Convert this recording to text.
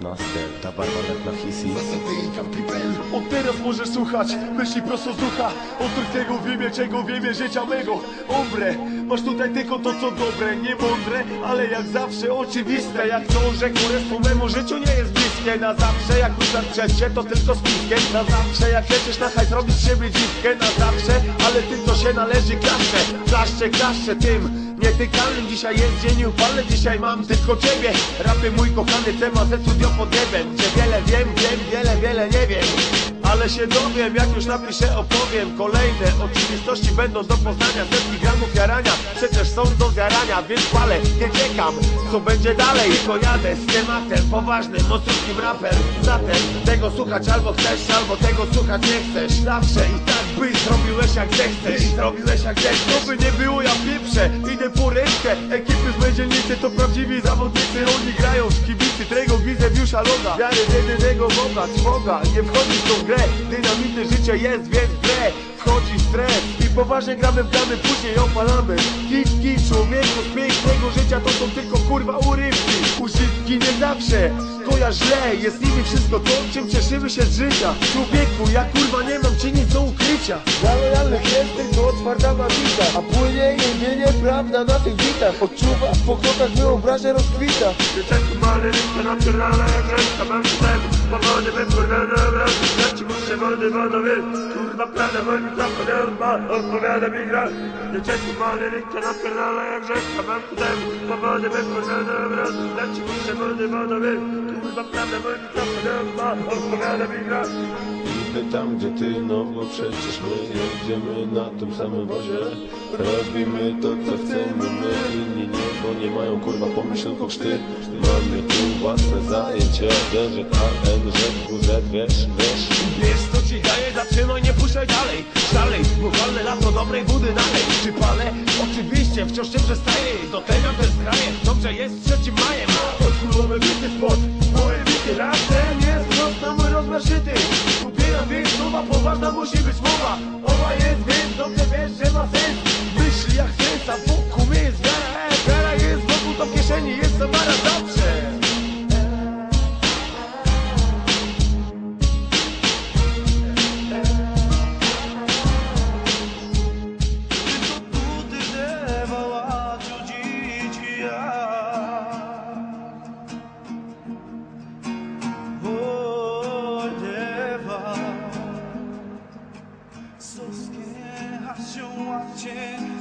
Barwa Lepnaster Ta barwa Lepna Hisi Od teraz możesz słuchać myśli prosto z ducha. Od tego wiemy czego wiemy życia mego. Ombre, masz tutaj tylko to co dobre Nie mądre, ale jak zawsze oczywiste. Jak to, że królestwo memu życiu nie jest bliskie. Na zawsze jak uznać trzecie to tylko spiskiem Na zawsze jak lecisz na hajs robić siebie dziwkę. Na zawsze, ale tym co się należy klaszczę Klaszczę, klaszczę tym Nietykalnym dzisiaj jest dzień upalny, dzisiaj mam tylko ciebie. Rapy mój kochany temat ze studio pod niebem Gdzie wiele wiem, wiem, wiele, wiele nie wiem. Ale się dowiem, jak już napiszę, opowiem. Kolejne oczywistości będą do poznania. Setki gramów jarania, przecież są do zjarania Więc palę, nie czekam, co będzie dalej? Tylko jadę z tematem poważnym, mocnym raper Zatem tego słuchać albo chcesz, albo tego słuchać nie chcesz. Zawsze i tak byś zrobiłeś jak zechcesz. Zrobiłeś jak zechcesz. By nie było, ja pieprzę, Ekipy z mojej dzielnicy to prawdziwi zawodnicy. Oni grają w kibicy, tego widzę już Loga. Wiary jedynego Boga, trwoga, nie wchodzi w tą grę. Dynamity życie jest, więc grę wchodzi stres. I poważnie gramy w gramy, później opalamy. Kit, kit, człowieku z pięknego życia to są tylko kurwa urywki. Używki nie zawsze, koja źle. Jest nimi wszystko to, czym cieszymy się z życia. Człowieku, ja kurwa nie mam ci nic do ukrycia jest tylko otwarta mawita A płynie imienie prawda na tych bitach. Odczuwa w pokokach wyobraźnia rozkwita. Gentleman, internacjonalna jak ręka mam wstęp Powody wykurwione obrazy Leci muszę wody wodowie Kurwa prawda, mój mikrofon ma Odpowiada mi gra. Gentleman, internacjonalna jak ręka mam wstęp Powody wykurwione obrazy Leci muszę wody wodowie Kurwa prawda, mój mikrofon ma Odpowiada mi gra Idę tam gdzie ty, no bo przecież my jedziemy na tym samym wozie. Robimy to co chcemy, my. Inni nie, bo nie mają kurwa pomyślunku szty Mamy tu własne zajęcie, DZ, AN, WZ, wiesz, wiesz. Wiesz co ci daje, zatrzymaj, nie puszczaj dalej. Szalej, bo walne lato dobrej budy dalej Czy palę? Oczywiście, wciąż nie przestaję. Do tego też zgraję, dobrze jest trzecim majem. Odkulowy bity spod, moje bity Razem jest mocno mój szyty słowa, poważna musi być mowa noche.